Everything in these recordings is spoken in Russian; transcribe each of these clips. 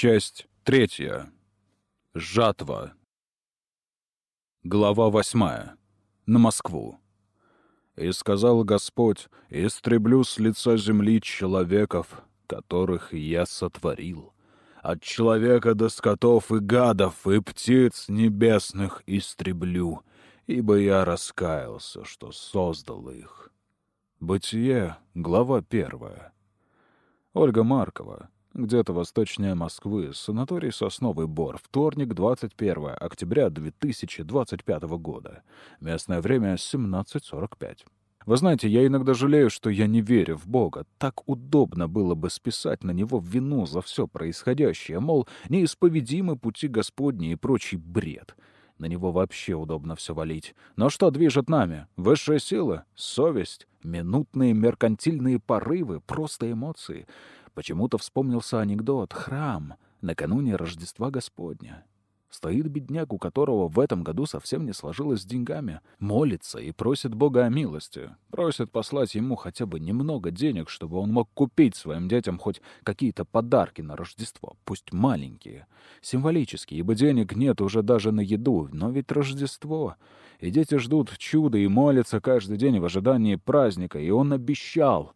Часть третья. Жатва. Глава восьмая. На Москву. «И сказал Господь, истреблю с лица земли человеков, которых я сотворил. От человека до скотов и гадов, и птиц небесных истреблю, ибо я раскаялся, что создал их». Бытие, глава первая. Ольга Маркова. Где-то восточнее Москвы. Санаторий «Сосновый Бор». Вторник, 21 октября 2025 года. Местное время 17.45. Вы знаете, я иногда жалею, что я не верю в Бога. Так удобно было бы списать на Него вину за все происходящее, мол, неисповедимы пути Господни и прочий бред. На него вообще удобно все валить. Но что движет нами? Высшая сила? Совесть? Минутные меркантильные порывы? Просто эмоции? Почему-то вспомнился анекдот «Храм» накануне Рождества Господня. Стоит бедняк, у которого в этом году совсем не сложилось с деньгами. Молится и просит Бога о милости. Просит послать ему хотя бы немного денег, чтобы он мог купить своим детям хоть какие-то подарки на Рождество, пусть маленькие. Символические, ибо денег нет уже даже на еду, но ведь Рождество. И дети ждут чуда и молятся каждый день в ожидании праздника, и он обещал.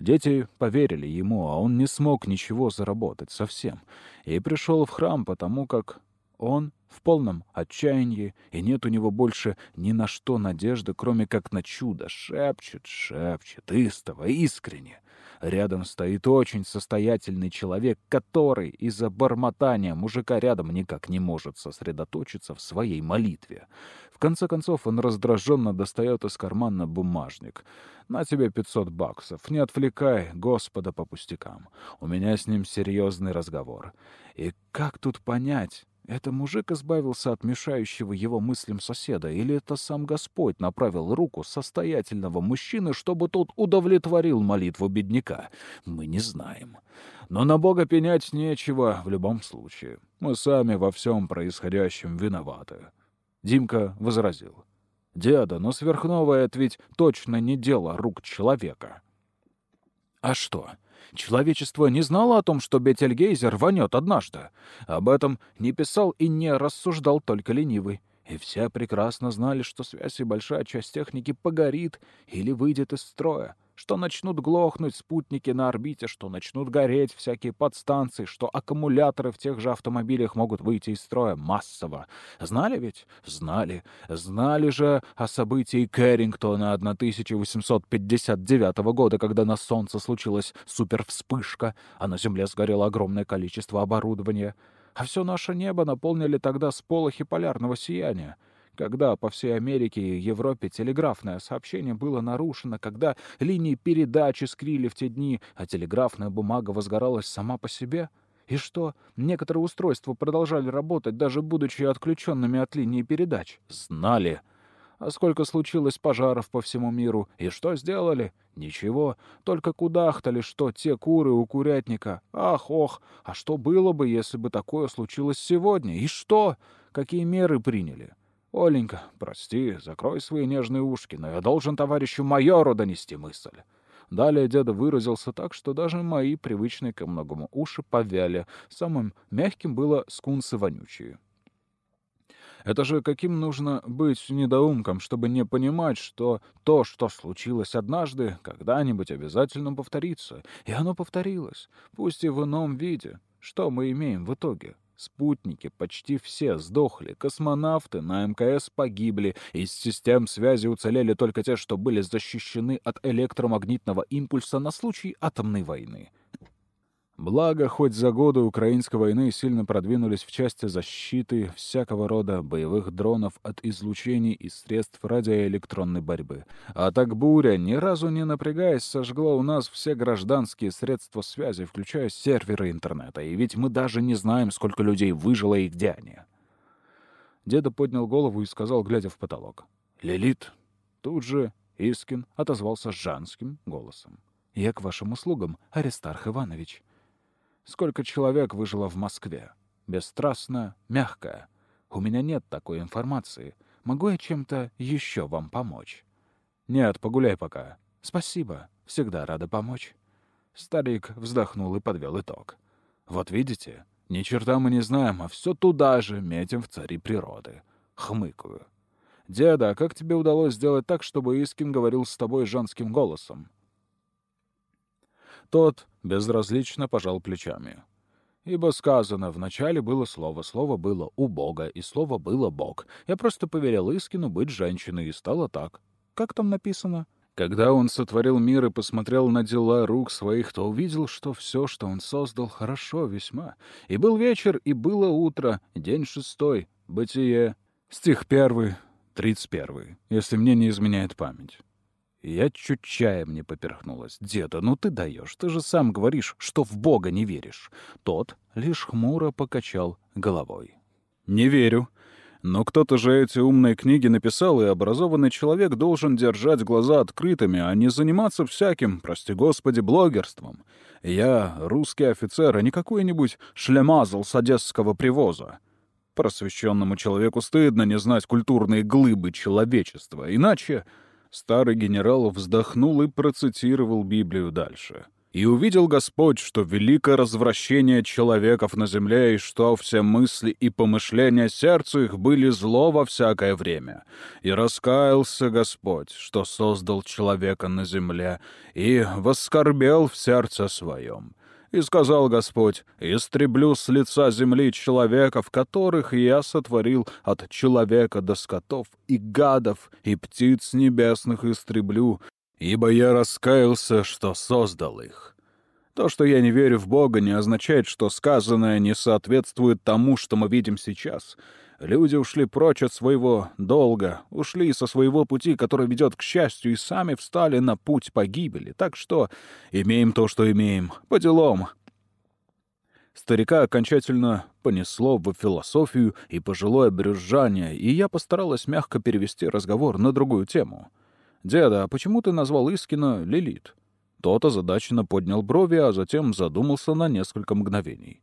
Дети поверили ему, а он не смог ничего заработать совсем. И пришел в храм, потому как он в полном отчаянии, и нет у него больше ни на что надежды, кроме как на чудо. Шепчет, шепчет, истово, искренне. Рядом стоит очень состоятельный человек, который из-за бормотания мужика рядом никак не может сосредоточиться в своей молитве. В конце концов он раздраженно достает из кармана бумажник. «На тебе пятьсот баксов. Не отвлекай Господа по пустякам. У меня с ним серьезный разговор. И как тут понять, это мужик избавился от мешающего его мыслям соседа, или это сам Господь направил руку состоятельного мужчины, чтобы тот удовлетворил молитву бедняка? Мы не знаем. Но на Бога пенять нечего в любом случае. Мы сами во всем происходящем виноваты. Димка возразил. «Деда, но сверхновое — это ведь точно не дело рук человека». «А что?» Человечество не знало о том, что Бетельгейзер рванет однажды. Об этом не писал и не рассуждал только ленивый. И все прекрасно знали, что связь и большая часть техники погорит или выйдет из строя что начнут глохнуть спутники на орбите, что начнут гореть всякие подстанции, что аккумуляторы в тех же автомобилях могут выйти из строя массово. Знали ведь? Знали. Знали же о событии Кэррингтона 1859 года, когда на Солнце случилась супервспышка, а на Земле сгорело огромное количество оборудования. А все наше небо наполнили тогда сполохи полярного сияния когда по всей Америке и Европе телеграфное сообщение было нарушено, когда линии передачи скрили в те дни, а телеграфная бумага возгоралась сама по себе? И что, некоторые устройства продолжали работать, даже будучи отключенными от линии передач? Знали. А сколько случилось пожаров по всему миру? И что сделали? Ничего. Только кудахтали, что те куры у курятника. Ах, ох, а что было бы, если бы такое случилось сегодня? И что? Какие меры приняли? «Оленька, прости, закрой свои нежные ушки, но я должен товарищу майору донести мысль». Далее деда выразился так, что даже мои привычные ко многому уши повяли. Самым мягким было скунсы вонючие. Это же каким нужно быть недоумком, чтобы не понимать, что то, что случилось однажды, когда-нибудь обязательно повторится. И оно повторилось, пусть и в ином виде. Что мы имеем в итоге? Спутники почти все сдохли, космонавты на МКС погибли, из систем связи уцелели только те, что были защищены от электромагнитного импульса на случай атомной войны. Благо, хоть за годы украинской войны сильно продвинулись в части защиты всякого рода боевых дронов от излучений и средств радиоэлектронной борьбы. А так буря, ни разу не напрягаясь, сожгла у нас все гражданские средства связи, включая серверы интернета. И ведь мы даже не знаем, сколько людей выжило и где они. Деда поднял голову и сказал, глядя в потолок. «Лилит!» Тут же Искин отозвался женским голосом. «Я к вашим услугам, Аристарх Иванович». Сколько человек выжило в Москве? Бесстрастно, мягко. У меня нет такой информации. Могу я чем-то еще вам помочь? Нет, погуляй пока. Спасибо. Всегда рада помочь. Старик вздохнул и подвел итог. Вот видите, Ни черта мы не знаем, а все туда же метим в цари природы. Хмыкаю. «Деда, а как тебе удалось сделать так, чтобы Искин говорил с тобой женским голосом?» Тот безразлично пожал плечами. Ибо сказано, вначале было слово, слово было у Бога, и слово было Бог. Я просто поверил Искину быть женщиной, и стало так. Как там написано? Когда он сотворил мир и посмотрел на дела рук своих, то увидел, что все, что он создал, хорошо весьма. И был вечер, и было утро, день шестой, бытие, стих первый, тридцать первый, если мне не изменяет память. Я чуть чаем не поперхнулась. «Деда, ну ты даешь, ты же сам говоришь, что в Бога не веришь». Тот лишь хмуро покачал головой. «Не верю. Но кто-то же эти умные книги написал, и образованный человек должен держать глаза открытыми, а не заниматься всяким, прости господи, блогерством. Я русский офицер, а не какой-нибудь шлемазл с одесского привоза. Просвещенному человеку стыдно не знать культурные глыбы человечества, иначе Старый генерал вздохнул и процитировал Библию дальше. «И увидел Господь, что великое развращение человеков на земле, и что все мысли и помышления сердца их были зло во всякое время. И раскаялся Господь, что создал человека на земле, и воскорбел в сердце своем». И сказал Господь, «Истреблю с лица земли человеков, которых я сотворил от человека до скотов, и гадов, и птиц небесных истреблю, ибо я раскаялся, что создал их». То, что я не верю в Бога, не означает, что сказанное не соответствует тому, что мы видим сейчас — Люди ушли прочь от своего долга, ушли со своего пути, который ведет к счастью, и сами встали на путь погибели. Так что имеем то, что имеем. По делам. Старика окончательно понесло в философию и пожилое брюзжание, и я постаралась мягко перевести разговор на другую тему. «Деда, а почему ты назвал Искина Лилит?» Тот озадаченно поднял брови, а затем задумался на несколько мгновений.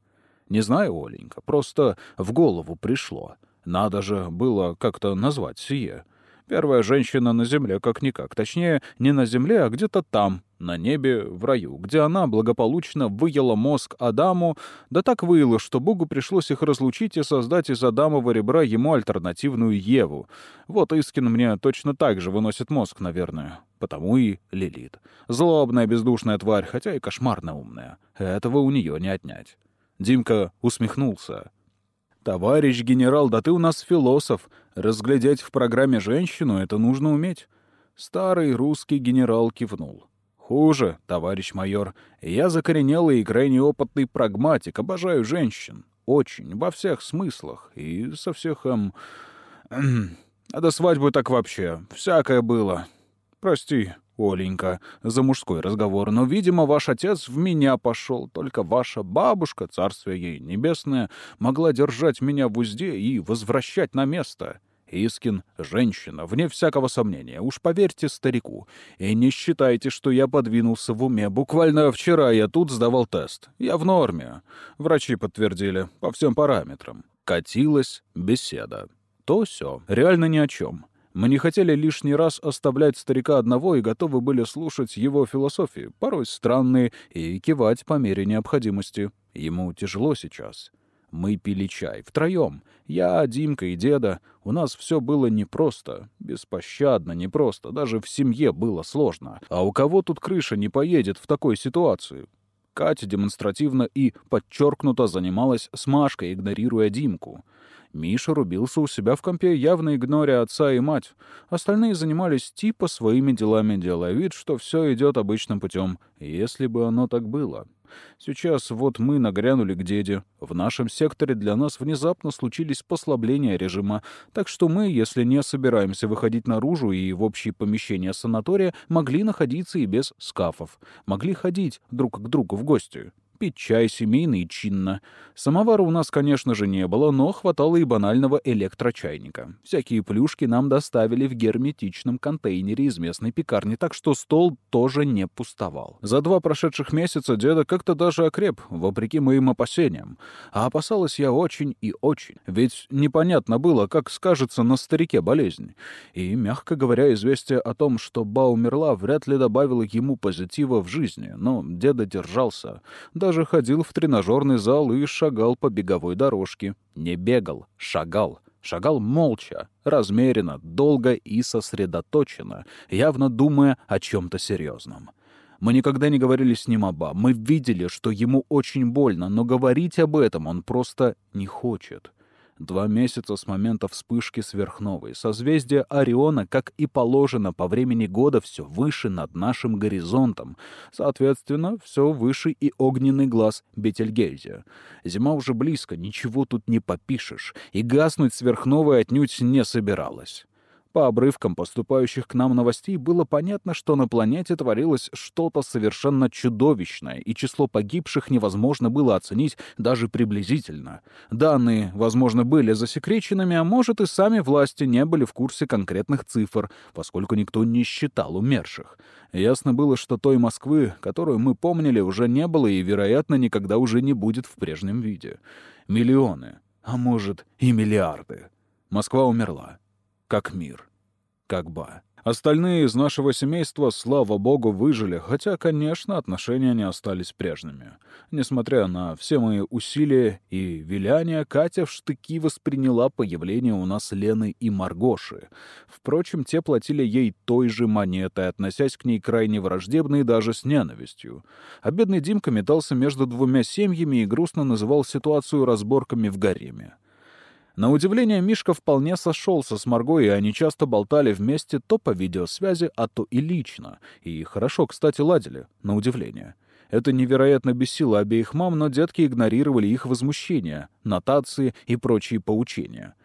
«Не знаю, Оленька, просто в голову пришло. Надо же было как-то назвать сие. Первая женщина на земле как-никак. Точнее, не на земле, а где-то там, на небе, в раю, где она благополучно выела мозг Адаму, да так выела, что Богу пришлось их разлучить и создать из Адамова ребра ему альтернативную Еву. Вот Искин мне точно так же выносит мозг, наверное. Потому и Лилит. Злобная бездушная тварь, хотя и кошмарно умная. Этого у нее не отнять. Димка усмехнулся. «Товарищ генерал, да ты у нас философ. Разглядеть в программе женщину — это нужно уметь». Старый русский генерал кивнул. «Хуже, товарищ майор. Я закоренелый и крайне опытный прагматик. Обожаю женщин. Очень. Во всех смыслах. И со всех, эм... А до свадьбы так вообще. Всякое было. Прости, Оленька, за мужской разговор, но, видимо, ваш отец в меня пошел. Только ваша бабушка, царствие ей небесное, могла держать меня в узде и возвращать на место. Искин — женщина, вне всякого сомнения. Уж поверьте старику. И не считайте, что я подвинулся в уме. Буквально вчера я тут сдавал тест. Я в норме. Врачи подтвердили по всем параметрам. Катилась беседа. То все. Реально ни о чем. Мы не хотели лишний раз оставлять старика одного и готовы были слушать его философии, порой странные, и кивать по мере необходимости. Ему тяжело сейчас. Мы пили чай втроем. Я, Димка и деда. У нас все было непросто, беспощадно непросто. Даже в семье было сложно. А у кого тут крыша не поедет в такой ситуации? Катя демонстративно и подчеркнуто занималась с Машкой, игнорируя Димку. Миша рубился у себя в компе, явно игноря отца и мать. Остальные занимались типа своими делами, делая вид, что все идет обычным путем, если бы оно так было. Сейчас вот мы нагрянули к деде. В нашем секторе для нас внезапно случились послабления режима, так что мы, если не собираемся выходить наружу и в общие помещения санатория, могли находиться и без скафов. Могли ходить друг к другу в гости пить чай семейно и чинно. Самовара у нас, конечно же, не было, но хватало и банального электрочайника. Всякие плюшки нам доставили в герметичном контейнере из местной пекарни, так что стол тоже не пустовал. За два прошедших месяца деда как-то даже окреп, вопреки моим опасениям. А опасалась я очень и очень. Ведь непонятно было, как скажется на старике болезнь. И, мягко говоря, известие о том, что Ба умерла, вряд ли добавило ему позитива в жизни. Но деда держался. Даже даже ходил в тренажерный зал и шагал по беговой дорожке. Не бегал, шагал. Шагал молча, размеренно, долго и сосредоточенно, явно думая о чем-то серьезном. Мы никогда не говорили с ним оба. Мы видели, что ему очень больно, но говорить об этом он просто не хочет. Два месяца с момента вспышки сверхновой. Созвездие Ориона, как и положено по времени года, все выше над нашим горизонтом. Соответственно, все выше и огненный глаз Бетельгейзе. Зима уже близко, ничего тут не попишешь. И гаснуть сверхновой отнюдь не собиралась. По обрывкам поступающих к нам новостей было понятно, что на планете творилось что-то совершенно чудовищное, и число погибших невозможно было оценить даже приблизительно. Данные, возможно, были засекреченными, а может и сами власти не были в курсе конкретных цифр, поскольку никто не считал умерших. Ясно было, что той Москвы, которую мы помнили, уже не было и, вероятно, никогда уже не будет в прежнем виде. Миллионы, а может и миллиарды. Москва умерла как мир, как ба. Остальные из нашего семейства, слава богу, выжили, хотя, конечно, отношения не остались прежними. Несмотря на все мои усилия и виляния, Катя в штыки восприняла появление у нас Лены и Маргоши. Впрочем, те платили ей той же монетой, относясь к ней крайне враждебно и даже с ненавистью. А бедный Димка метался между двумя семьями и грустно называл ситуацию разборками в гареме. На удивление, Мишка вполне сошелся с Марго, и они часто болтали вместе то по видеосвязи, а то и лично. И хорошо, кстати, ладили, на удивление. Это невероятно бесило обеих мам, но детки игнорировали их возмущения, нотации и прочие поучения.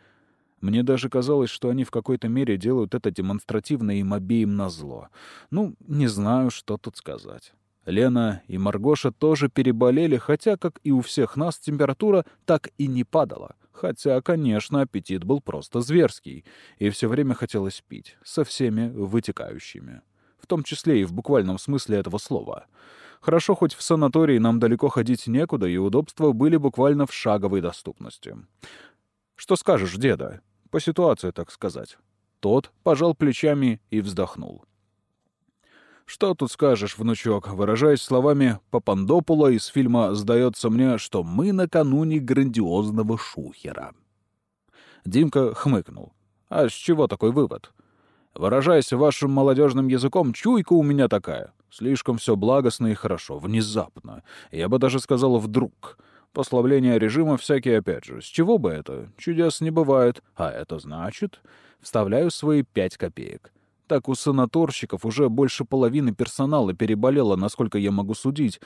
Мне даже казалось, что они в какой-то мере делают это демонстративно им обеим назло. Ну, не знаю, что тут сказать. Лена и Маргоша тоже переболели, хотя, как и у всех нас, температура так и не падала. Хотя, конечно, аппетит был просто зверский, и все время хотелось пить, со всеми вытекающими. В том числе и в буквальном смысле этого слова. Хорошо, хоть в санатории нам далеко ходить некуда, и удобства были буквально в шаговой доступности. «Что скажешь, деда?» По ситуации, так сказать. Тот пожал плечами и вздохнул. Что тут скажешь, внучок? Выражаясь словами Папандопула из фильма «Сдается мне, что мы накануне грандиозного шухера». Димка хмыкнул. А с чего такой вывод? Выражаясь вашим молодежным языком, чуйка у меня такая. Слишком все благостно и хорошо, внезапно. Я бы даже сказал «вдруг». Послабление режима всякие опять же. С чего бы это? Чудес не бывает. А это значит... Вставляю свои пять копеек. Так у санаторщиков уже больше половины персонала переболело, насколько я могу судить.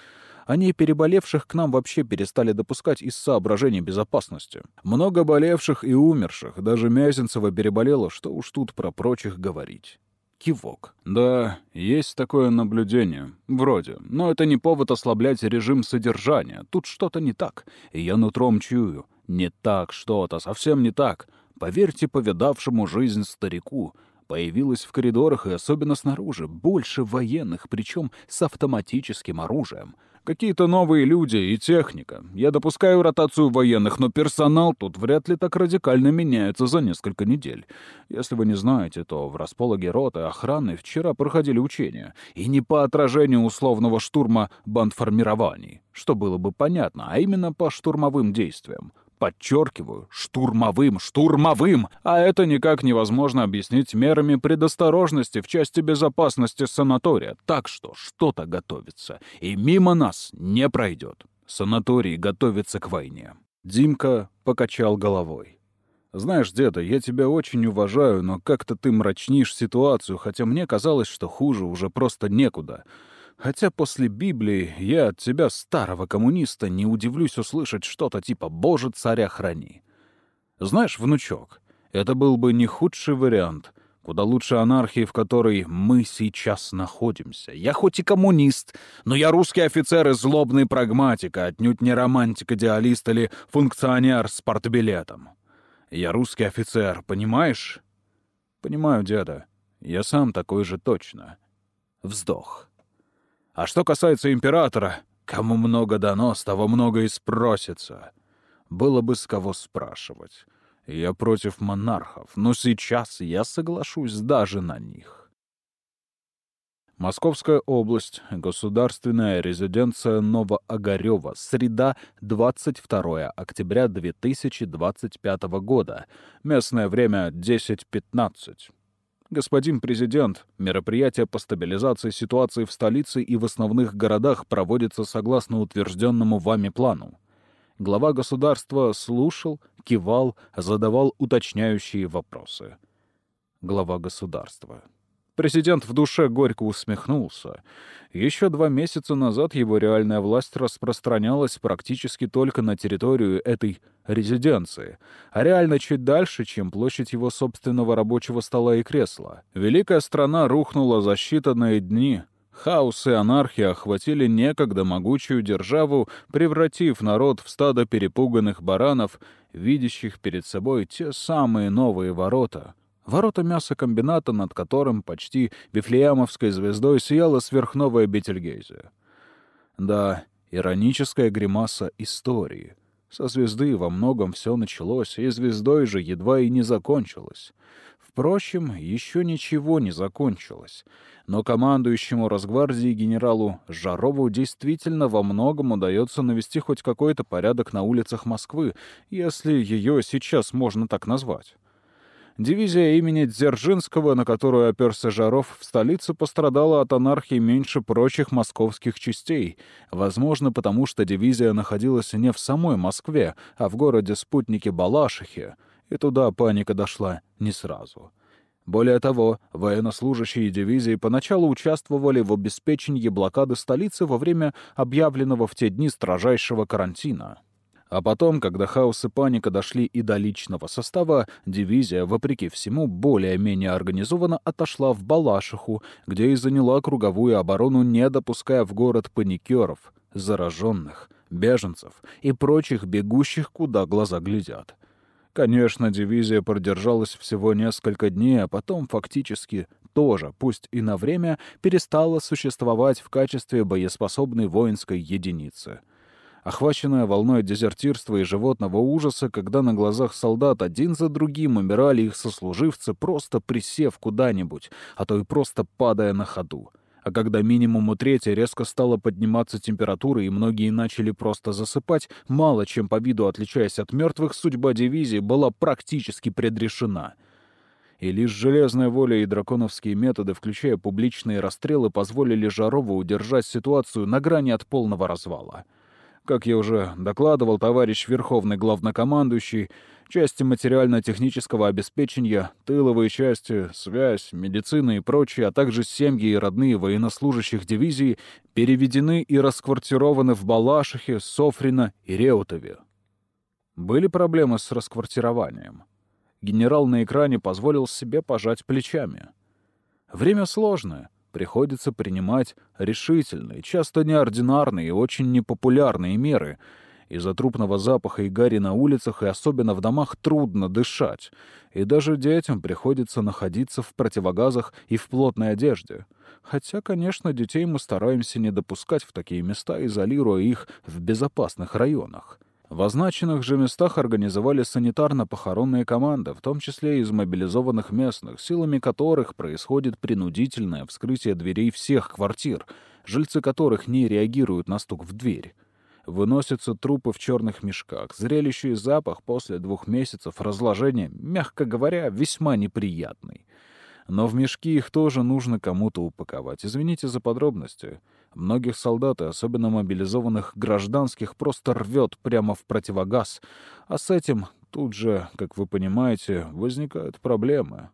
Они переболевших к нам вообще перестали допускать из соображений безопасности. Много болевших и умерших. Даже Мязенцева переболела, что уж тут про прочих говорить. Кивок. Да, есть такое наблюдение. Вроде. Но это не повод ослаблять режим содержания. Тут что-то не так. И я нутром чую. Не так что-то, совсем не так. Поверьте повидавшему жизнь старику — Появилось в коридорах и особенно снаружи больше военных, причем с автоматическим оружием. Какие-то новые люди и техника. Я допускаю ротацию военных, но персонал тут вряд ли так радикально меняется за несколько недель. Если вы не знаете, то в распологе роты охраны вчера проходили учения. И не по отражению условного штурма бандформирований, что было бы понятно, а именно по штурмовым действиям. Подчеркиваю, штурмовым, штурмовым! А это никак невозможно объяснить мерами предосторожности в части безопасности санатория. Так что что-то готовится. И мимо нас не пройдет. Санаторий готовится к войне. Димка покачал головой. «Знаешь, деда, я тебя очень уважаю, но как-то ты мрачнишь ситуацию, хотя мне казалось, что хуже уже просто некуда. Хотя после Библии я от тебя, старого коммуниста, не удивлюсь услышать что-то типа «Боже, царя храни». Знаешь, внучок, это был бы не худший вариант, куда лучше анархии, в которой мы сейчас находимся. Я хоть и коммунист, но я русский офицер и злобный прагматик, а отнюдь не романтик-идеалист или функционер с портбилетом. Я русский офицер, понимаешь? Понимаю, деда. Я сам такой же точно. Вздох. А что касается императора, кому много дано, с того много и спросится. Было бы с кого спрашивать. Я против монархов, но сейчас я соглашусь даже на них. Московская область, государственная резиденция Новоогарева, среда, 22 октября 2025 года, местное время 10.15. Господин президент, мероприятие по стабилизации ситуации в столице и в основных городах проводится согласно утвержденному вами плану. Глава государства слушал, кивал, задавал уточняющие вопросы. Глава государства. Президент в душе горько усмехнулся. Еще два месяца назад его реальная власть распространялась практически только на территорию этой резиденции, а реально чуть дальше, чем площадь его собственного рабочего стола и кресла. Великая страна рухнула за считанные дни. Хаос и анархия охватили некогда могучую державу, превратив народ в стадо перепуганных баранов, видящих перед собой те самые новые ворота — Ворота мясокомбината, над которым почти Вифлеямовской звездой сияла сверхновая Бетельгейзе. Да, ироническая гримаса истории. Со звезды во многом все началось, и звездой же едва и не закончилось. Впрочем, еще ничего не закончилось. Но командующему Росгвардии генералу Жарову действительно во многом удается навести хоть какой-то порядок на улицах Москвы, если ее сейчас можно так назвать. Дивизия имени Дзержинского, на которую оперся Жаров, в столице пострадала от анархии меньше прочих московских частей. Возможно, потому что дивизия находилась не в самой Москве, а в городе-спутнике Балашихе, и туда паника дошла не сразу. Более того, военнослужащие дивизии поначалу участвовали в обеспечении блокады столицы во время объявленного в те дни строжайшего карантина. А потом, когда хаос и паника дошли и до личного состава, дивизия, вопреки всему, более-менее организованно отошла в Балашиху, где и заняла круговую оборону, не допуская в город паникеров, зараженных, беженцев и прочих бегущих, куда глаза глядят. Конечно, дивизия продержалась всего несколько дней, а потом фактически тоже, пусть и на время, перестала существовать в качестве боеспособной воинской единицы — охваченная волной дезертирства и животного ужаса, когда на глазах солдат один за другим умирали их сослуживцы, просто присев куда-нибудь, а то и просто падая на ходу. А когда минимум у трети резко стала подниматься температура и многие начали просто засыпать, мало чем по виду отличаясь от мертвых, судьба дивизии была практически предрешена — и лишь железная воля и драконовские методы, включая публичные расстрелы, позволили Жарову удержать ситуацию на грани от полного развала. Как я уже докладывал, товарищ Верховный Главнокомандующий, части материально-технического обеспечения, тыловые части, связь, медицина и прочее, а также семьи и родные военнослужащих дивизии переведены и расквартированы в Балашихе, Софрино и Реутове. Были проблемы с расквартированием. Генерал на экране позволил себе пожать плечами. Время сложное — приходится принимать решительные, часто неординарные и очень непопулярные меры. Из-за трупного запаха и гари на улицах и особенно в домах трудно дышать. И даже детям приходится находиться в противогазах и в плотной одежде. Хотя, конечно, детей мы стараемся не допускать в такие места, изолируя их в безопасных районах. В означенных же местах организовали санитарно-похоронные команды, в том числе из мобилизованных местных, силами которых происходит принудительное вскрытие дверей всех квартир, жильцы которых не реагируют на стук в дверь. Выносятся трупы в черных мешках. Зрелище и запах после двух месяцев разложения, мягко говоря, весьма неприятный. Но в мешки их тоже нужно кому-то упаковать. Извините за подробности. Многих солдат и особенно мобилизованных гражданских просто рвет прямо в противогаз, а с этим тут же, как вы понимаете, возникают проблемы.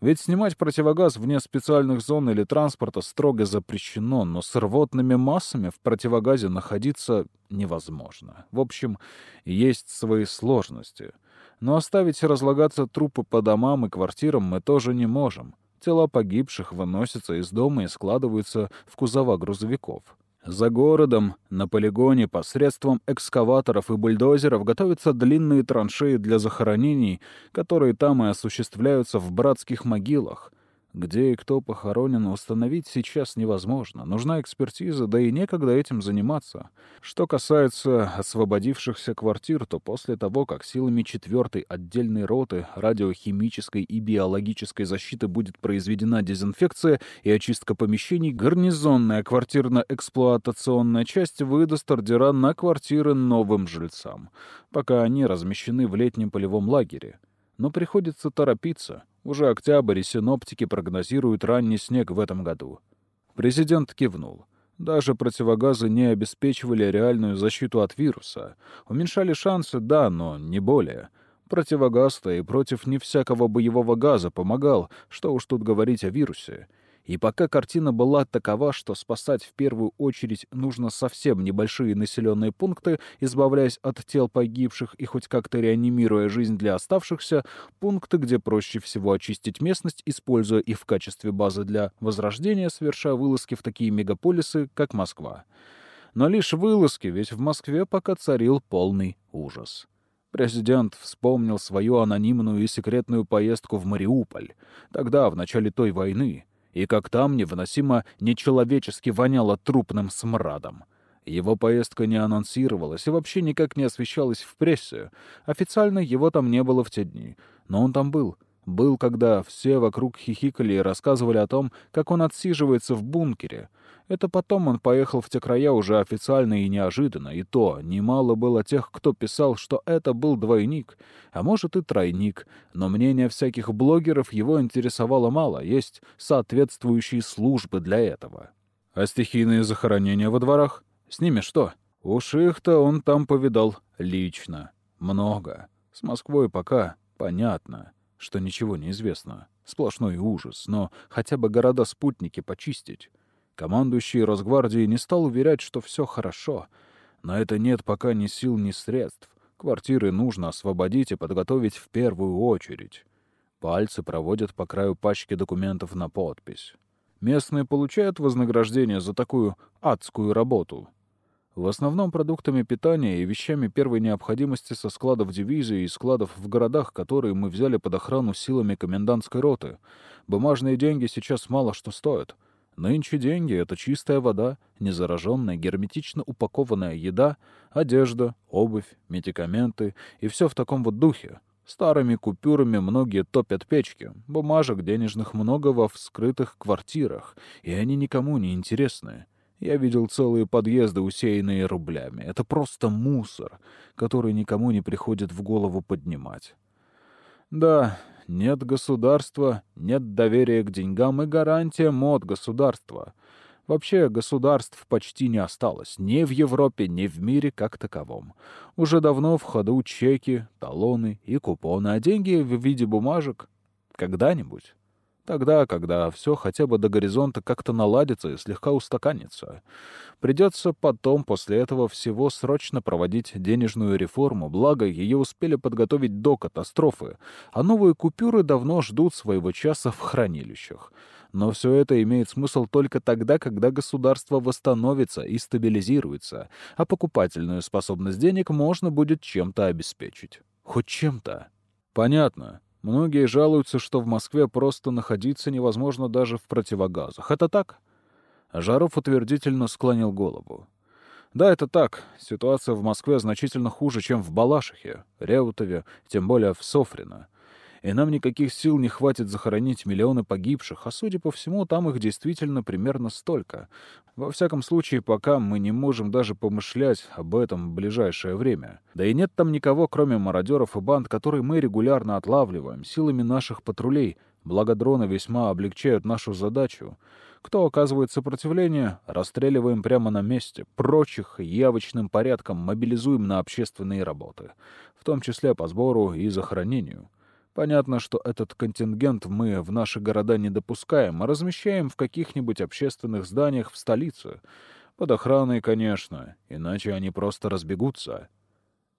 Ведь снимать противогаз вне специальных зон или транспорта строго запрещено, но с рвотными массами в противогазе находиться невозможно. В общем, есть свои сложности. Но оставить разлагаться трупы по домам и квартирам мы тоже не можем. Тела погибших выносятся из дома и складываются в кузова грузовиков. За городом, на полигоне, посредством экскаваторов и бульдозеров готовятся длинные траншеи для захоронений, которые там и осуществляются в братских могилах. Где и кто похоронен, установить сейчас невозможно. Нужна экспертиза, да и некогда этим заниматься. Что касается освободившихся квартир, то после того, как силами 4-й отдельной роты радиохимической и биологической защиты будет произведена дезинфекция и очистка помещений, гарнизонная квартирно-эксплуатационная часть выдаст ордера на квартиры новым жильцам, пока они размещены в летнем полевом лагере. Но приходится торопиться. Уже октябрь, и синоптики прогнозируют ранний снег в этом году. Президент кивнул. Даже противогазы не обеспечивали реальную защиту от вируса. Уменьшали шансы, да, но не более. Противогаз-то и против не всякого боевого газа помогал, что уж тут говорить о вирусе. И пока картина была такова, что спасать в первую очередь нужно совсем небольшие населенные пункты, избавляясь от тел погибших и хоть как-то реанимируя жизнь для оставшихся, пункты, где проще всего очистить местность, используя их в качестве базы для возрождения, совершая вылазки в такие мегаполисы, как Москва. Но лишь вылазки, ведь в Москве пока царил полный ужас. Президент вспомнил свою анонимную и секретную поездку в Мариуполь. Тогда, в начале той войны, и как там невыносимо нечеловечески воняло трупным смрадом. Его поездка не анонсировалась и вообще никак не освещалась в прессе. Официально его там не было в те дни, но он там был — был, когда все вокруг хихикали и рассказывали о том, как он отсиживается в бункере. Это потом он поехал в те края уже официально и неожиданно, и то немало было тех, кто писал, что это был двойник, а может и тройник, но мнение всяких блогеров его интересовало мало, есть соответствующие службы для этого. А стихийные захоронения во дворах? С ними что? Уж их-то он там повидал лично. Много. С Москвой пока понятно что ничего не известно. Сплошной ужас, но хотя бы города-спутники почистить. Командующий Росгвардии не стал уверять, что все хорошо. На это нет пока ни сил, ни средств. Квартиры нужно освободить и подготовить в первую очередь. Пальцы проводят по краю пачки документов на подпись. Местные получают вознаграждение за такую адскую работу. В основном продуктами питания и вещами первой необходимости со складов дивизии и складов в городах, которые мы взяли под охрану силами комендантской роты. Бумажные деньги сейчас мало что стоят. Нынче деньги — это чистая вода, незараженная, герметично упакованная еда, одежда, обувь, медикаменты и все в таком вот духе. Старыми купюрами многие топят печки, бумажек денежных много во вскрытых квартирах, и они никому не интересны. Я видел целые подъезды, усеянные рублями. Это просто мусор, который никому не приходит в голову поднимать. Да, нет государства, нет доверия к деньгам и гарантия мод государства. Вообще государств почти не осталось ни в Европе, ни в мире как таковом. Уже давно в ходу чеки, талоны и купоны, а деньги в виде бумажек когда-нибудь. Тогда, когда все хотя бы до горизонта как-то наладится и слегка устаканится. Придется потом, после этого всего, срочно проводить денежную реформу, благо ее успели подготовить до катастрофы, а новые купюры давно ждут своего часа в хранилищах. Но все это имеет смысл только тогда, когда государство восстановится и стабилизируется, а покупательную способность денег можно будет чем-то обеспечить. Хоть чем-то. Понятно. Многие жалуются, что в Москве просто находиться невозможно даже в противогазах. Это так? Жаров утвердительно склонил голову. Да, это так. Ситуация в Москве значительно хуже, чем в Балашихе, Реутове, тем более в Софрино и нам никаких сил не хватит захоронить миллионы погибших, а, судя по всему, там их действительно примерно столько. Во всяком случае, пока мы не можем даже помышлять об этом в ближайшее время. Да и нет там никого, кроме мародеров и банд, которые мы регулярно отлавливаем силами наших патрулей, благо дроны весьма облегчают нашу задачу. Кто оказывает сопротивление, расстреливаем прямо на месте. Прочих явочным порядком мобилизуем на общественные работы, в том числе по сбору и захоронению. Понятно, что этот контингент мы в наши города не допускаем, а размещаем в каких-нибудь общественных зданиях в столице. Под охраной, конечно, иначе они просто разбегутся.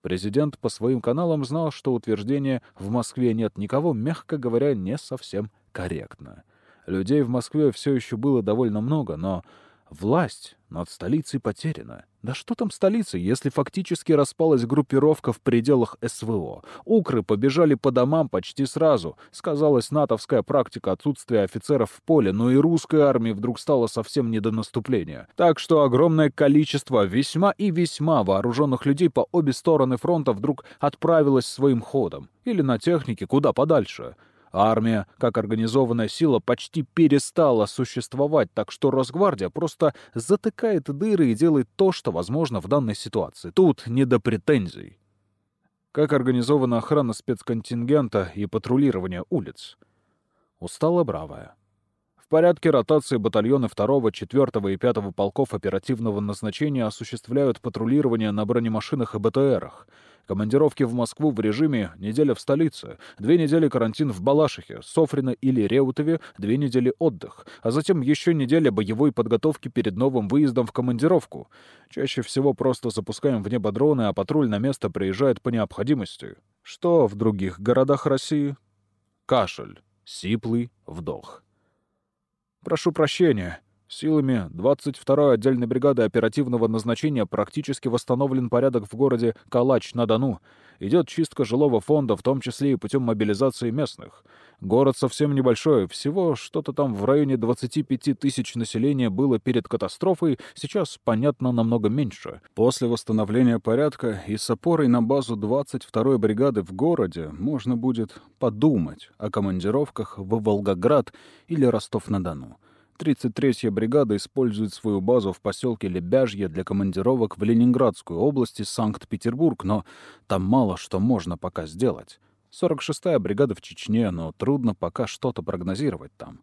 Президент по своим каналам знал, что утверждение «в Москве нет никого», мягко говоря, не совсем корректно. Людей в Москве все еще было довольно много, но власть Над столицей потеряно. Да что там столица, если фактически распалась группировка в пределах СВО? Укры побежали по домам почти сразу. Сказалась натовская практика отсутствия офицеров в поле, но и русской армии вдруг стало совсем не до наступления. Так что огромное количество весьма и весьма вооруженных людей по обе стороны фронта вдруг отправилось своим ходом. Или на технике куда подальше. Армия, как организованная сила, почти перестала существовать, так что Росгвардия просто затыкает дыры и делает то, что возможно в данной ситуации. Тут не до претензий. Как организована охрана спецконтингента и патрулирование улиц? Устала бравая. Порядке ротации батальоны 2, 4 и 5 полков оперативного назначения осуществляют патрулирование на бронемашинах и БТРах — Командировки в Москву в режиме «неделя в столице», две недели карантин в Балашихе, Софрино или Реутове, две недели отдых, а затем еще неделя боевой подготовки перед новым выездом в командировку. Чаще всего просто запускаем в небо дроны, а патруль на место приезжает по необходимости. Что в других городах России? Кашель, сиплый вдох. «Прошу прощения», Силами 22-й отдельной бригады оперативного назначения практически восстановлен порядок в городе Калач-на-Дону. Идет чистка жилого фонда, в том числе и путем мобилизации местных. Город совсем небольшой, всего что-то там в районе 25 тысяч населения было перед катастрофой, сейчас, понятно, намного меньше. После восстановления порядка и с опорой на базу 22-й бригады в городе можно будет подумать о командировках в Волгоград или Ростов-на-Дону. 33-я бригада использует свою базу в поселке Лебяжье для командировок в Ленинградскую область и Санкт-Петербург, но там мало что можно пока сделать. 46-я бригада в Чечне, но трудно пока что-то прогнозировать там.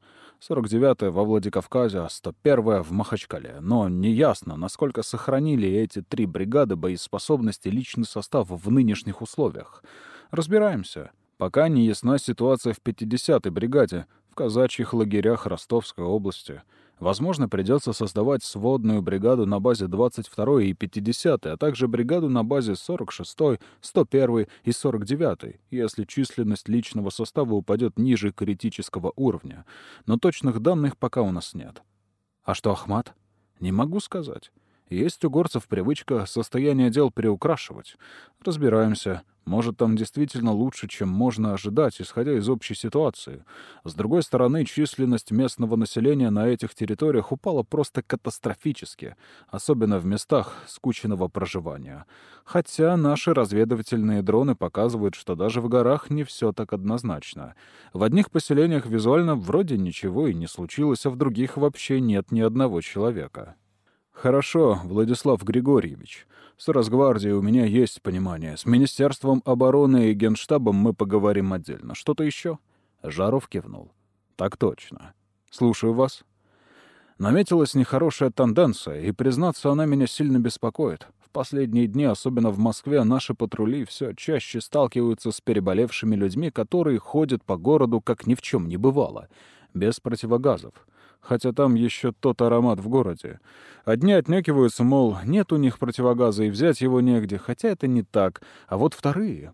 49-я во Владикавказе, а 101-я в Махачкале. Но неясно, насколько сохранили эти три бригады боеспособности личный состав в нынешних условиях. Разбираемся. Пока не ясна ситуация в 50-й бригаде, казачьих лагерях Ростовской области. Возможно, придется создавать сводную бригаду на базе 22-й и 50-й, а также бригаду на базе 46-й, 101-й и 49-й, если численность личного состава упадет ниже критического уровня. Но точных данных пока у нас нет. А что Ахмат? Не могу сказать. Есть у горцев привычка состояние дел приукрашивать. Разбираемся. Может, там действительно лучше, чем можно ожидать, исходя из общей ситуации. С другой стороны, численность местного населения на этих территориях упала просто катастрофически, особенно в местах скученного проживания. Хотя наши разведывательные дроны показывают, что даже в горах не все так однозначно. В одних поселениях визуально вроде ничего и не случилось, а в других вообще нет ни одного человека. «Хорошо, Владислав Григорьевич. С Росгвардией у меня есть понимание. С Министерством обороны и Генштабом мы поговорим отдельно. Что-то еще?» Жаров кивнул. «Так точно. Слушаю вас». Наметилась нехорошая тенденция, и, признаться, она меня сильно беспокоит. В последние дни, особенно в Москве, наши патрули все чаще сталкиваются с переболевшими людьми, которые ходят по городу, как ни в чем не бывало, без противогазов хотя там еще тот аромат в городе. Одни отнекиваются, мол, нет у них противогаза и взять его негде, хотя это не так. А вот вторые...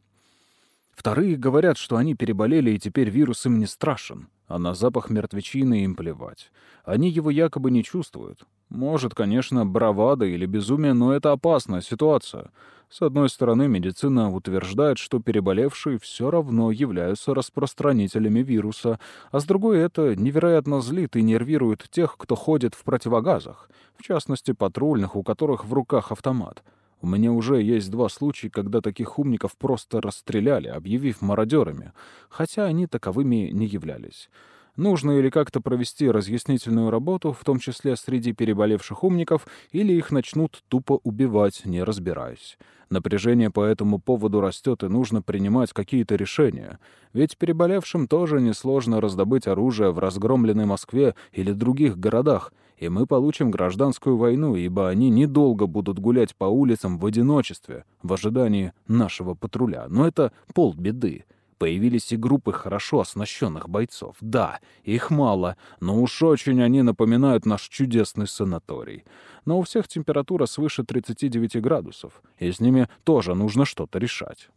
Вторые говорят, что они переболели, и теперь вирус им не страшен, а на запах мертвечины им плевать. Они его якобы не чувствуют. Может, конечно, бравада или безумие, но это опасная ситуация. С одной стороны, медицина утверждает, что переболевшие все равно являются распространителями вируса, а с другой это невероятно злит и нервирует тех, кто ходит в противогазах, в частности, патрульных, у которых в руках автомат. У меня уже есть два случая, когда таких умников просто расстреляли, объявив мародерами, хотя они таковыми не являлись. Нужно или как-то провести разъяснительную работу, в том числе среди переболевших умников, или их начнут тупо убивать, не разбираясь. Напряжение по этому поводу растет, и нужно принимать какие-то решения. Ведь переболевшим тоже несложно раздобыть оружие в разгромленной Москве или других городах, и мы получим гражданскую войну, ибо они недолго будут гулять по улицам в одиночестве, в ожидании нашего патруля. Но это полбеды. Появились и группы хорошо оснащенных бойцов. Да, их мало, но уж очень они напоминают наш чудесный санаторий. Но у всех температура свыше 39 градусов, и с ними тоже нужно что-то решать.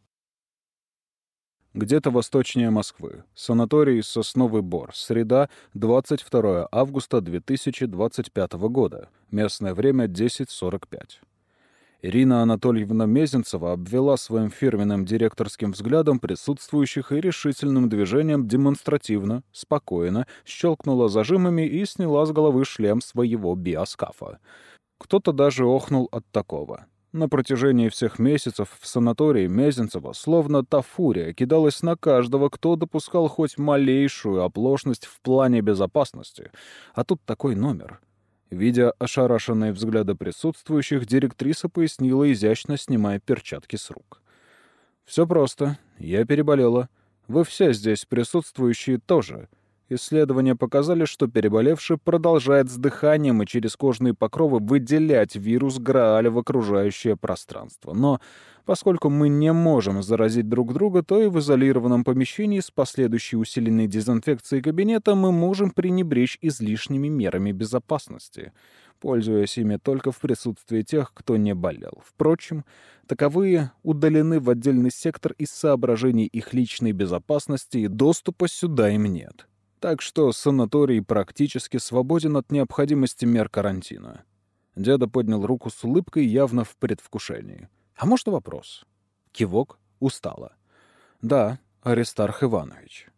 Где-то восточнее Москвы. Санаторий «Сосновый Бор». Среда, 22 августа 2025 года. Местное время 10.45. Ирина Анатольевна Мезенцева обвела своим фирменным директорским взглядом присутствующих и решительным движением демонстративно, спокойно щелкнула зажимами и сняла с головы шлем своего биоскафа. Кто-то даже охнул от такого. На протяжении всех месяцев в санатории Мезенцева, словно та фурия, кидалась на каждого, кто допускал хоть малейшую оплошность в плане безопасности. А тут такой номер — Видя ошарашенные взгляды присутствующих, директриса пояснила, изящно снимая перчатки с рук. «Все просто. Я переболела. Вы все здесь присутствующие тоже. Исследования показали, что переболевший продолжает с дыханием и через кожные покровы выделять вирус Грааля в окружающее пространство. Но поскольку мы не можем заразить друг друга, то и в изолированном помещении с последующей усиленной дезинфекцией кабинета мы можем пренебречь излишними мерами безопасности, пользуясь ими только в присутствии тех, кто не болел. Впрочем, таковые удалены в отдельный сектор из соображений их личной безопасности и доступа сюда им нет. Так что санаторий практически свободен от необходимости мер карантина. Деда поднял руку с улыбкой, явно в предвкушении. «А можно вопрос?» Кивок устало. «Да, Аристарх Иванович».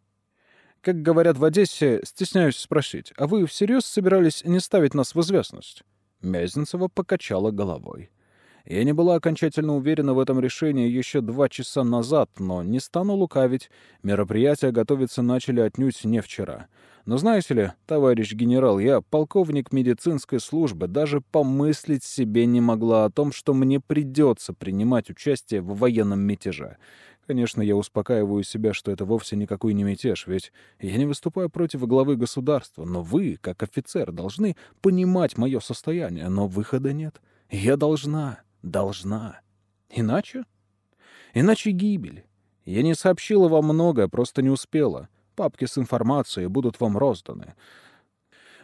«Как говорят в Одессе, стесняюсь спросить, а вы всерьез собирались не ставить нас в известность?» Мезенцева покачала головой. Я не была окончательно уверена в этом решении еще два часа назад, но не стану лукавить. Мероприятия готовиться начали отнюдь не вчера. Но знаете ли, товарищ генерал, я полковник медицинской службы, даже помыслить себе не могла о том, что мне придется принимать участие в военном мятеже. Конечно, я успокаиваю себя, что это вовсе никакой не мятеж, ведь я не выступаю против главы государства, но вы, как офицер, должны понимать мое состояние, но выхода нет. Я должна. Должна. Иначе? Иначе гибель. Я не сообщила вам многое, просто не успела. Папки с информацией будут вам розданы.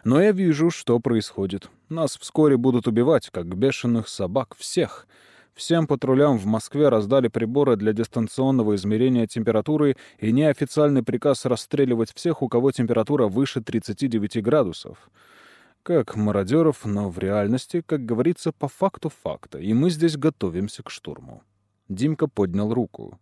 Но я вижу, что происходит. Нас вскоре будут убивать, как бешеных собак, всех. Всем патрулям в Москве раздали приборы для дистанционного измерения температуры и неофициальный приказ расстреливать всех, у кого температура выше 39 градусов. Как мародеров, но в реальности, как говорится, по факту факта, и мы здесь готовимся к штурму. Димка поднял руку.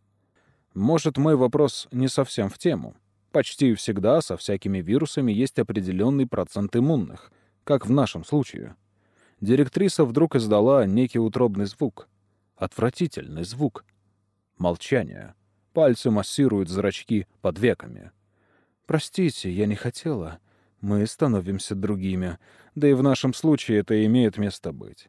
Может, мой вопрос не совсем в тему. Почти всегда со всякими вирусами есть определенный процент иммунных, как в нашем случае. Директриса вдруг издала некий утробный звук. Отвратительный звук. Молчание. Пальцы массируют зрачки под веками. «Простите, я не хотела мы становимся другими. Да и в нашем случае это имеет место быть.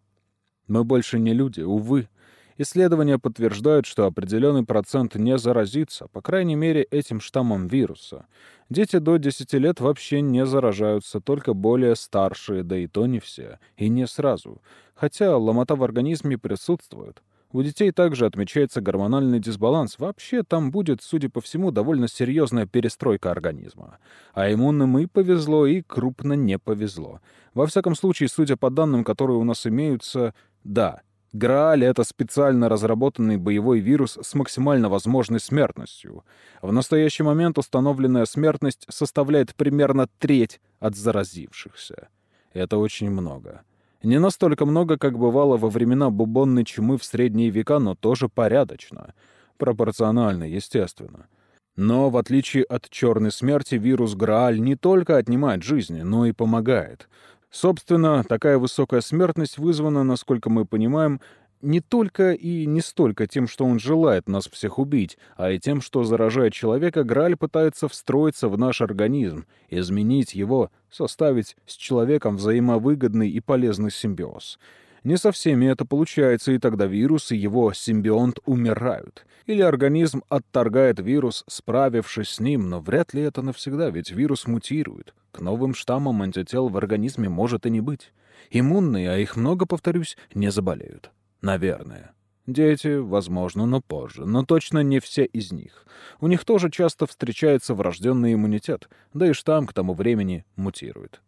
Мы больше не люди, увы. Исследования подтверждают, что определенный процент не заразится, по крайней мере, этим штаммом вируса. Дети до 10 лет вообще не заражаются, только более старшие, да и то не все, и не сразу. Хотя ломота в организме присутствует. У детей также отмечается гормональный дисбаланс. Вообще там будет, судя по всему, довольно серьезная перестройка организма. А иммунным и повезло, и крупно не повезло. Во всяком случае, судя по данным, которые у нас имеются, да, Грааль — это специально разработанный боевой вирус с максимально возможной смертностью. В настоящий момент установленная смертность составляет примерно треть от заразившихся. Это очень много. Не настолько много, как бывало во времена бубонной чумы в средние века, но тоже порядочно. Пропорционально, естественно. Но, в отличие от черной смерти, вирус Грааль не только отнимает жизни, но и помогает. Собственно, такая высокая смертность вызвана, насколько мы понимаем, не только и не столько тем, что он желает нас всех убить, а и тем, что, заражая человека, Грааль пытается встроиться в наш организм, изменить его, составить с человеком взаимовыгодный и полезный симбиоз. Не со всеми это получается, и тогда вирус и его симбионт умирают. Или организм отторгает вирус, справившись с ним, но вряд ли это навсегда, ведь вирус мутирует. К новым штаммам антител в организме может и не быть. Иммунные, а их много, повторюсь, не заболеют. Наверное. Дети, возможно, но позже, но точно не все из них. У них тоже часто встречается врожденный иммунитет, да и штамм к тому времени мутирует.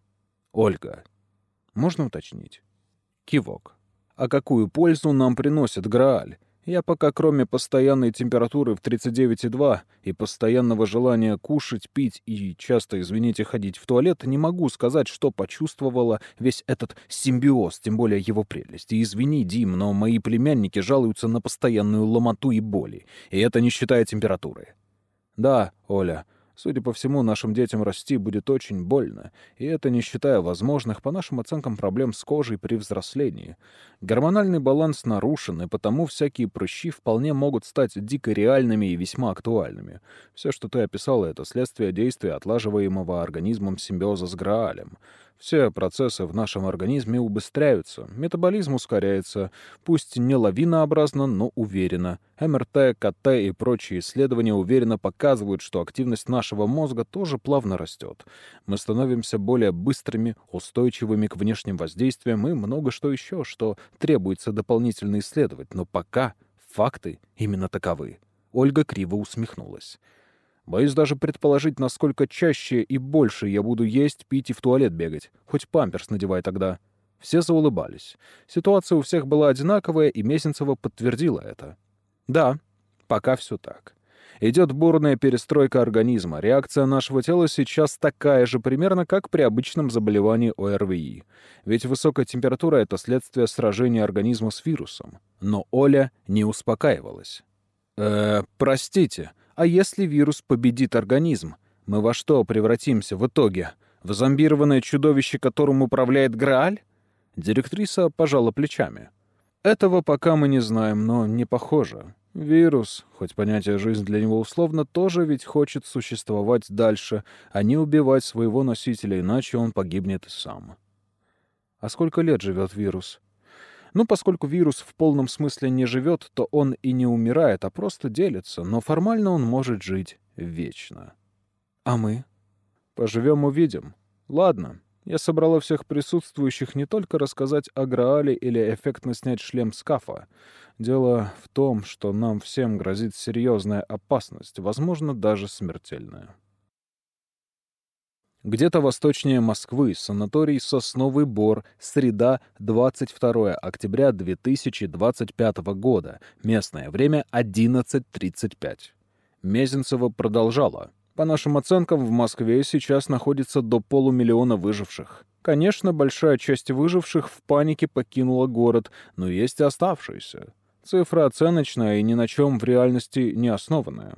Ольга. Можно уточнить? Кивок. А какую пользу нам приносит Грааль? Я пока кроме постоянной температуры в 39,2 и постоянного желания кушать, пить и часто, извините, ходить в туалет, не могу сказать, что почувствовала весь этот симбиоз, тем более его прелесть. И извини, Дим, но мои племянники жалуются на постоянную ломоту и боли, и это не считая температуры. Да, Оля, Судя по всему, нашим детям расти будет очень больно, и это не считая возможных, по нашим оценкам, проблем с кожей при взрослении. Гормональный баланс нарушен, и потому всякие прыщи вполне могут стать дико реальными и весьма актуальными. Все, что ты описала, это следствие действия отлаживаемого организмом симбиоза с Граалем. Все процессы в нашем организме убыстряются, метаболизм ускоряется, пусть не лавинообразно, но уверенно. МРТ, КТ и прочие исследования уверенно показывают, что активность нашего мозга тоже плавно растет. Мы становимся более быстрыми, устойчивыми к внешним воздействиям и много что еще, что требуется дополнительно исследовать, но пока факты именно таковы. Ольга криво усмехнулась. Боюсь даже предположить, насколько чаще и больше я буду есть, пить и в туалет бегать. Хоть памперс надевай тогда. Все заулыбались. Ситуация у всех была одинаковая, и Месенцева подтвердила это. Да, пока все так. Идет бурная перестройка организма. Реакция нашего тела сейчас такая же примерно, как при обычном заболевании ОРВИ. Ведь высокая температура — это следствие сражения организма с вирусом. Но Оля не успокаивалась. «Э, простите», а если вирус победит организм, мы во что превратимся в итоге? В зомбированное чудовище, которым управляет Грааль? Директриса пожала плечами. Этого пока мы не знаем, но не похоже. Вирус, хоть понятие «жизнь» для него условно, тоже ведь хочет существовать дальше, а не убивать своего носителя, иначе он погибнет и сам. А сколько лет живет вирус? Ну, поскольку вирус в полном смысле не живет, то он и не умирает, а просто делится, но формально он может жить вечно. А мы? Поживем — увидим. Ладно, я собрала всех присутствующих не только рассказать о Граале или эффектно снять шлем скафа. Дело в том, что нам всем грозит серьезная опасность, возможно, даже смертельная. Где-то восточнее Москвы, санаторий «Сосновый Бор», среда, 22 октября 2025 года, местное время 11.35. Мезенцева продолжала. По нашим оценкам, в Москве сейчас находится до полумиллиона выживших. Конечно, большая часть выживших в панике покинула город, но есть и оставшиеся. Цифра оценочная и ни на чем в реальности не основанная.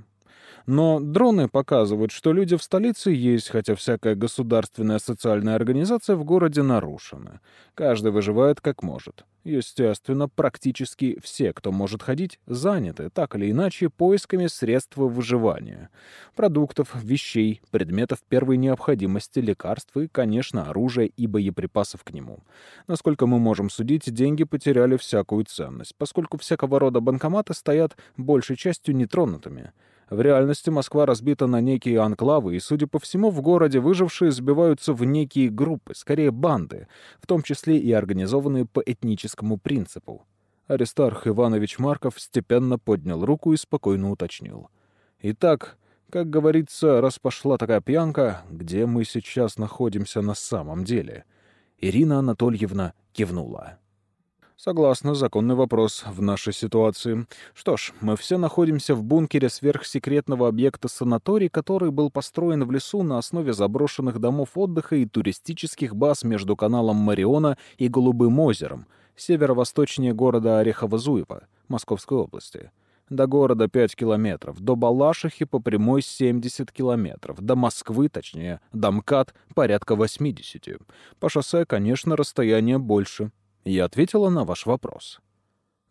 Но дроны показывают, что люди в столице есть, хотя всякая государственная социальная организация в городе нарушена. Каждый выживает как может. Естественно, практически все, кто может ходить, заняты, так или иначе, поисками средств выживания. Продуктов, вещей, предметов первой необходимости, лекарств и, конечно, оружия и боеприпасов к нему. Насколько мы можем судить, деньги потеряли всякую ценность, поскольку всякого рода банкоматы стоят большей частью нетронутыми. В реальности Москва разбита на некие анклавы, и, судя по всему, в городе выжившие сбиваются в некие группы, скорее банды, в том числе и организованные по этническому принципу. Аристарх Иванович Марков степенно поднял руку и спокойно уточнил. «Итак, как говорится, раз пошла такая пьянка, где мы сейчас находимся на самом деле?» Ирина Анатольевна кивнула. Согласно, законный вопрос в нашей ситуации. Что ж, мы все находимся в бункере сверхсекретного объекта санаторий, который был построен в лесу на основе заброшенных домов отдыха и туристических баз между каналом Мариона и Голубым озером, северо-восточнее города Орехово-Зуево, Московской области. До города 5 километров, до Балашихи по прямой 70 километров, до Москвы, точнее, до МКАД порядка 80. По шоссе, конечно, расстояние больше, я ответила на ваш вопрос.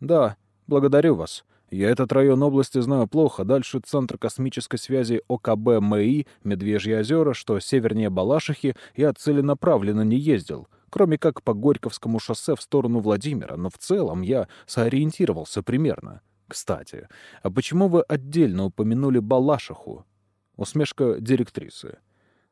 Да, благодарю вас. Я этот район области знаю плохо. Дальше Центр космической связи ОКБ МИ, Медвежьи озера, что севернее Балашихи, я целенаправленно не ездил, кроме как по Горьковскому шоссе в сторону Владимира, но в целом я сориентировался примерно. Кстати, а почему вы отдельно упомянули Балашиху? Усмешка директрисы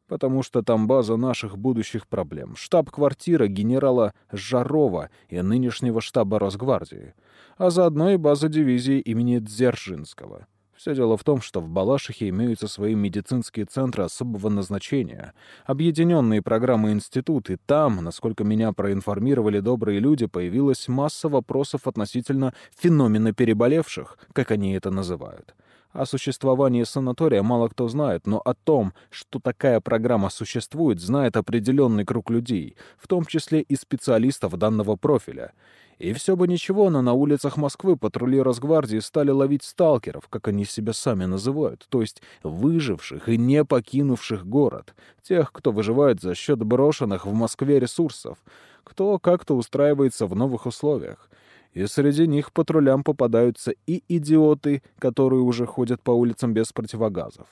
потому что там база наших будущих проблем. Штаб-квартира генерала Жарова и нынешнего штаба Росгвардии, а заодно и база дивизии имени Дзержинского. Все дело в том, что в Балашихе имеются свои медицинские центры особого назначения, объединенные программы институт, и там, насколько меня проинформировали добрые люди, появилась масса вопросов относительно феномена переболевших, как они это называют. О существовании санатория мало кто знает, но о том, что такая программа существует, знает определенный круг людей, в том числе и специалистов данного профиля — и все бы ничего, но на улицах Москвы патрули Росгвардии стали ловить сталкеров, как они себя сами называют, то есть выживших и не покинувших город, тех, кто выживает за счет брошенных в Москве ресурсов, кто как-то устраивается в новых условиях. И среди них патрулям попадаются и идиоты, которые уже ходят по улицам без противогазов.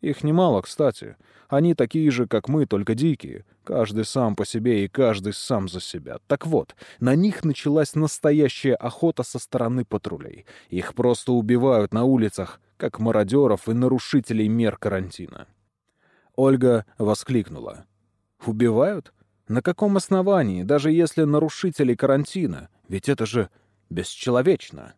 Их немало, кстати. Они такие же, как мы, только дикие. Каждый сам по себе и каждый сам за себя. Так вот, на них началась настоящая охота со стороны патрулей. Их просто убивают на улицах, как мародеров и нарушителей мер карантина. Ольга воскликнула. «Убивают? На каком основании, даже если нарушители карантина? Ведь это же бесчеловечно!»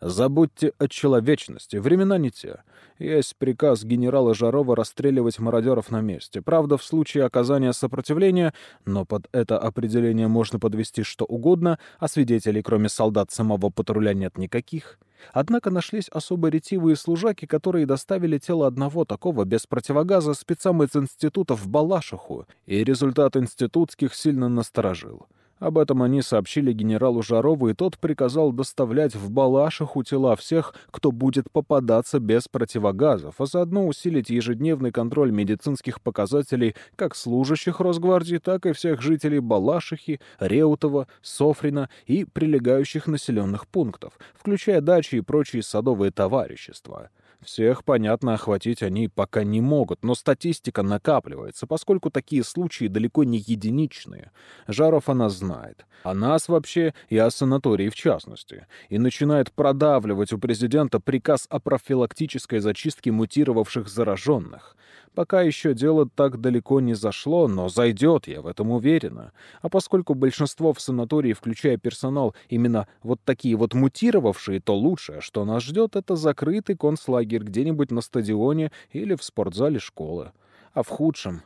Забудьте о человечности, времена не те. Есть приказ генерала Жарова расстреливать мародеров на месте. Правда, в случае оказания сопротивления, но под это определение можно подвести что угодно, а свидетелей, кроме солдат самого патруля, нет никаких. Однако нашлись особо ретивые служаки, которые доставили тело одного такого без противогаза спецам из института в Балашиху, и результат институтских сильно насторожил. Об этом они сообщили генералу Жарову, и тот приказал доставлять в Балашиху тела всех, кто будет попадаться без противогазов, а заодно усилить ежедневный контроль медицинских показателей как служащих Росгвардии, так и всех жителей Балашихи, Реутова, Софрина и прилегающих населенных пунктов, включая дачи и прочие садовые товарищества. Всех, понятно, охватить они пока не могут, но статистика накапливается, поскольку такие случаи далеко не единичные. Жаров она знает. О нас вообще и о санатории в частности. И начинает продавливать у президента приказ о профилактической зачистке мутировавших зараженных. Пока еще дело так далеко не зашло, но зайдет, я в этом уверена. А поскольку большинство в санатории, включая персонал, именно вот такие вот мутировавшие, то лучшее, что нас ждет, это закрытый концлагерь где-нибудь на стадионе или в спортзале школы. А в худшем...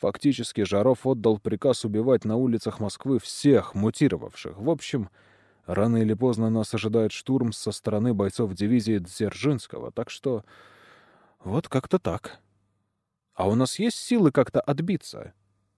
Фактически Жаров отдал приказ убивать на улицах Москвы всех мутировавших. В общем, рано или поздно нас ожидает штурм со стороны бойцов дивизии Дзержинского, так что вот как-то так. А у нас есть силы как-то отбиться?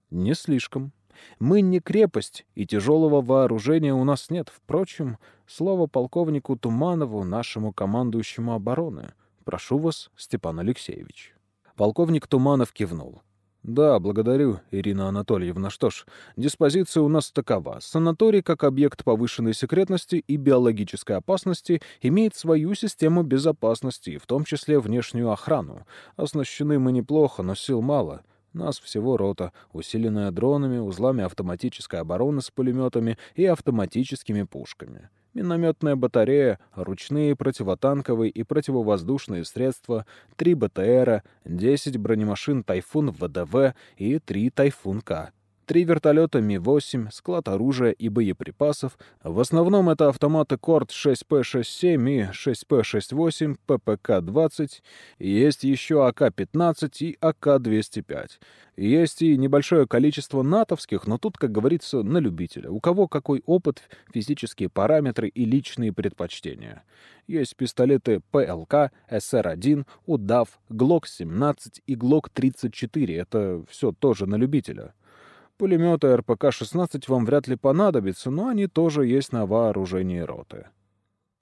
Не слишком. Мы не крепость, и тяжелого вооружения у нас нет. Впрочем, слово полковнику Туманову, нашему командующему обороны. Прошу вас, Степан Алексеевич. Полковник Туманов кивнул. «Да, благодарю, Ирина Анатольевна. Что ж, диспозиция у нас такова. Санаторий, как объект повышенной секретности и биологической опасности, имеет свою систему безопасности, в том числе внешнюю охрану. Оснащены мы неплохо, но сил мало. Нас всего рота, усиленная дронами, узлами автоматической обороны с пулеметами и автоматическими пушками минометная батарея, ручные противотанковые и противовоздушные средства, 3 БТРа, 10 бронемашин «Тайфун» ВДВ и 3 «Тайфун-К». Три вертолета Ми-8, склад оружия и боеприпасов. В основном это автоматы Корд 6П-67 и 6П-68, ППК-20. Есть еще АК-15 и АК-205. Есть и небольшое количество натовских, но тут, как говорится, на любителя. У кого какой опыт, физические параметры и личные предпочтения. Есть пистолеты ПЛК, СР-1, УДАВ, ГЛОК-17 и ГЛОК-34. Это все тоже на любителя. Пулеметы РПК-16 вам вряд ли понадобятся, но они тоже есть на вооружении роты.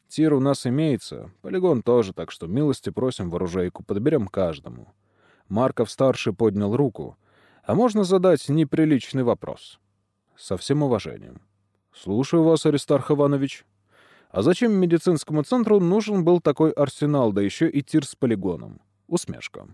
Тир у нас имеется, полигон тоже, так что милости просим в оружейку, подберем каждому. Марков-старший поднял руку. А можно задать неприличный вопрос? Со всем уважением. Слушаю вас, Аристарх Иванович. А зачем медицинскому центру нужен был такой арсенал, да еще и тир с полигоном? Усмешка.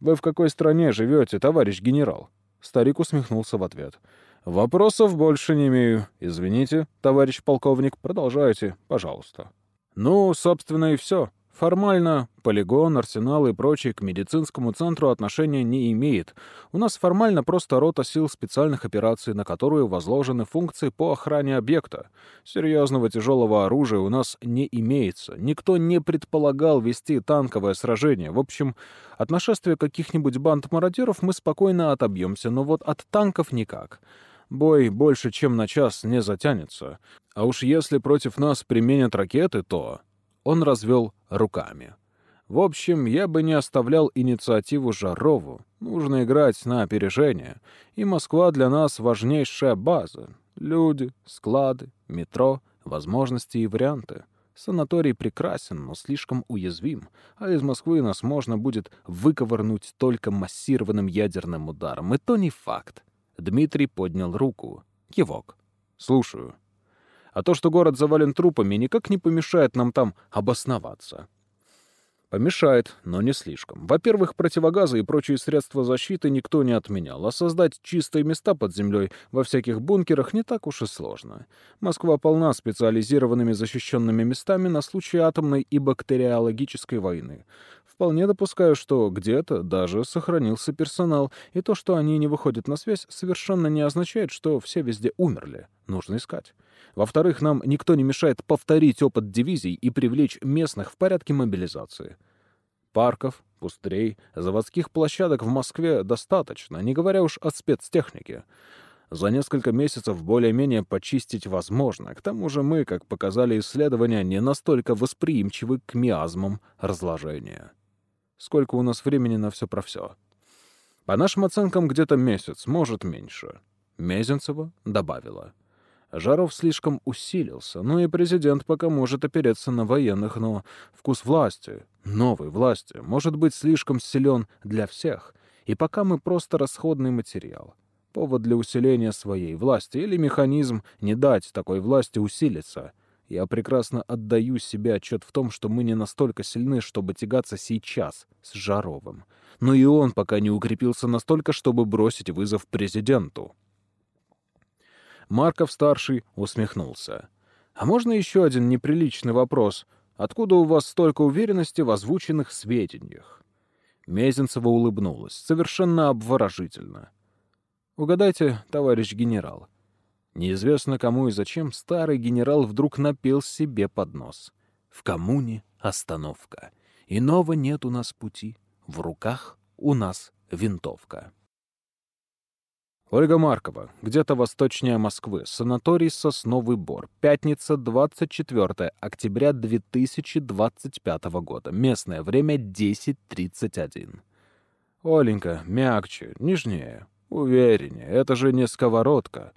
Вы в какой стране живете, товарищ генерал? Старик усмехнулся в ответ. «Вопросов больше не имею. Извините, товарищ полковник, продолжайте, пожалуйста». «Ну, собственно, и все. Формально полигон, арсенал и прочее к медицинскому центру отношения не имеет. У нас формально просто рота сил специальных операций, на которую возложены функции по охране объекта. Серьезного тяжелого оружия у нас не имеется. Никто не предполагал вести танковое сражение. В общем, от нашествия каких-нибудь банд мародеров мы спокойно отобьемся, но вот от танков никак. Бой больше, чем на час не затянется. А уж если против нас применят ракеты, то... Он развел руками. В общем, я бы не оставлял инициативу Жарову. Нужно играть на опережение. И Москва для нас важнейшая база. Люди, склады, метро, возможности и варианты. Санаторий прекрасен, но слишком уязвим, а из Москвы нас можно будет выковырнуть только массированным ядерным ударом. И то не факт. Дмитрий поднял руку. Кивок. «Слушаю». А то, что город завален трупами, никак не помешает нам там обосноваться. Помешает, но не слишком. Во-первых, противогазы и прочие средства защиты никто не отменял, а создать чистые места под землей во всяких бункерах не так уж и сложно. Москва полна специализированными защищенными местами на случай атомной и бактериологической войны. Вполне допускаю, что где-то даже сохранился персонал, и то, что они не выходят на связь, совершенно не означает, что все везде умерли. Нужно искать. Во-вторых, нам никто не мешает повторить опыт дивизий и привлечь местных в порядке мобилизации. Парков, пустырей, заводских площадок в Москве достаточно, не говоря уж о спецтехнике. За несколько месяцев более-менее почистить возможно. К тому же мы, как показали исследования, не настолько восприимчивы к миазмам разложения. Сколько у нас времени на все про все? По нашим оценкам, где-то месяц, может, меньше. Мезенцева добавила. Жаров слишком усилился, ну и президент пока может опереться на военных, но вкус власти, новой власти, может быть слишком силен для всех, и пока мы просто расходный материал. Повод для усиления своей власти или механизм не дать такой власти усилиться — я прекрасно отдаю себе отчет в том, что мы не настолько сильны, чтобы тягаться сейчас с Жаровым. Но и он пока не укрепился настолько, чтобы бросить вызов президенту. Марков-старший усмехнулся. «А можно еще один неприличный вопрос? Откуда у вас столько уверенности в озвученных сведениях?» Мезенцева улыбнулась, совершенно обворожительно. «Угадайте, товарищ генерал, Неизвестно кому и зачем старый генерал вдруг напел себе под нос. В коммуне остановка. Иного нет у нас пути. В руках у нас винтовка. Ольга Маркова, где-то восточнее Москвы, санаторий «Сосновый Бор», пятница, 24 октября 2025 года, местное время 10.31. Оленька, мягче, нежнее, увереннее, это же не сковородка.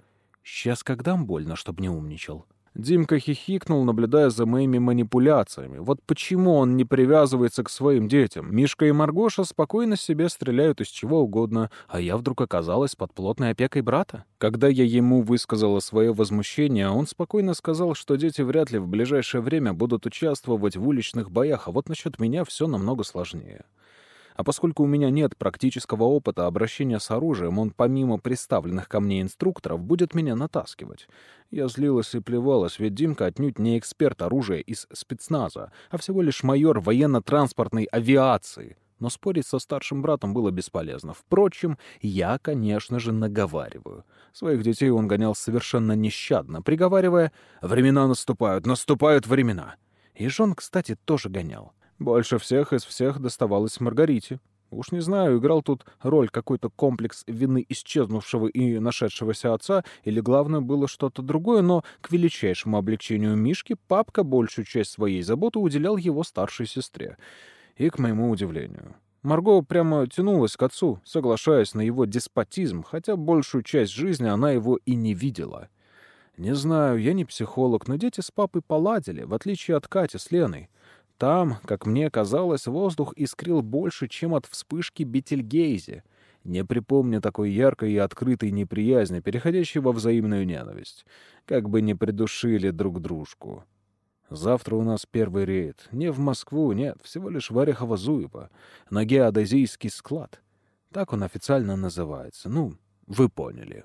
Сейчас как дам больно, чтоб не умничал. Димка хихикнул, наблюдая за моими манипуляциями. Вот почему он не привязывается к своим детям? Мишка и Маргоша спокойно себе стреляют из чего угодно, а я вдруг оказалась под плотной опекой брата? Когда я ему высказала свое возмущение, он спокойно сказал, что дети вряд ли в ближайшее время будут участвовать в уличных боях, а вот насчет меня все намного сложнее. А поскольку у меня нет практического опыта обращения с оружием, он помимо представленных ко мне инструкторов будет меня натаскивать. Я злилась и плевалась, ведь Димка отнюдь не эксперт оружия из спецназа, а всего лишь майор военно-транспортной авиации. Но спорить со старшим братом было бесполезно. Впрочем, я, конечно же, наговариваю. Своих детей он гонял совершенно нещадно, приговаривая «Времена наступают, наступают времена». И жен, кстати, тоже гонял. Больше всех из всех доставалось Маргарите. Уж не знаю, играл тут роль какой-то комплекс вины исчезнувшего и нашедшегося отца, или главное было что-то другое, но к величайшему облегчению Мишки папка большую часть своей заботы уделял его старшей сестре. И к моему удивлению. Марго прямо тянулась к отцу, соглашаясь на его деспотизм, хотя большую часть жизни она его и не видела. Не знаю, я не психолог, но дети с папой поладили, в отличие от Кати с Леной. Там, как мне казалось, воздух искрил больше, чем от вспышки Бетельгейзе. Не припомню такой яркой и открытой неприязни, переходящей во взаимную ненависть. Как бы не придушили друг дружку. Завтра у нас первый рейд. Не в Москву, нет, всего лишь в Орехово-Зуево. На геодезийский склад. Так он официально называется. Ну, вы поняли.